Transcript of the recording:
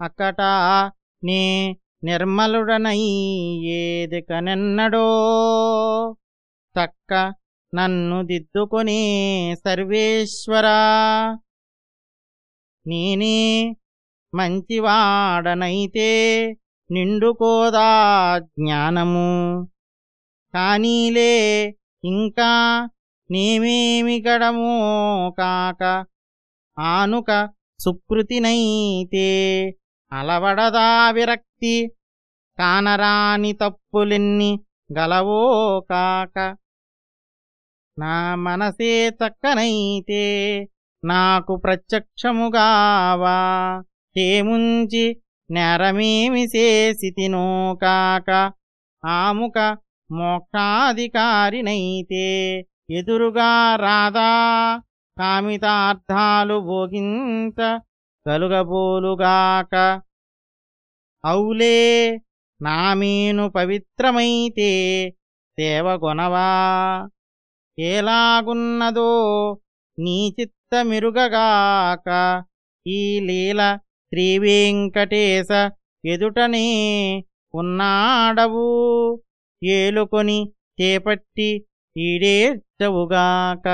అక్కట నే నిర్మలుడనై ఏది కనెన్నడో తక్క నన్ను దిద్దుకొనే సర్వేశ్వరా నేనే మంచివాడనైతే నిండుకోదా జ్ఞానము. కానీలే ఇంకా నేమేమి గడమో కాక ఆనుక సుకృతినైతే అలవడదా విరక్తి. కానరాని తప్పులెన్ని గలవో కాక. నా మనసే చక్కనైతే నాకు ప్రత్యక్షముగావా చేముంచి నేరమేమి చేసితినో కాక. ఆముక మోక్షాధికారినైతే ఎదురుగా రాదా. కామితార్థాలు భోగించ కలుగబోలుగాక అవులే నామీను పవిత్రమైతే సేవగొనవా. ఎలాగున్నదో నీ చిత్తమిరుగగాక ఈ లీల శ్రీవేంకటేశ ఎదుటనే ఉన్నాడవు. ఏలుకొని చేపట్టి ఈడేర్చవుగాక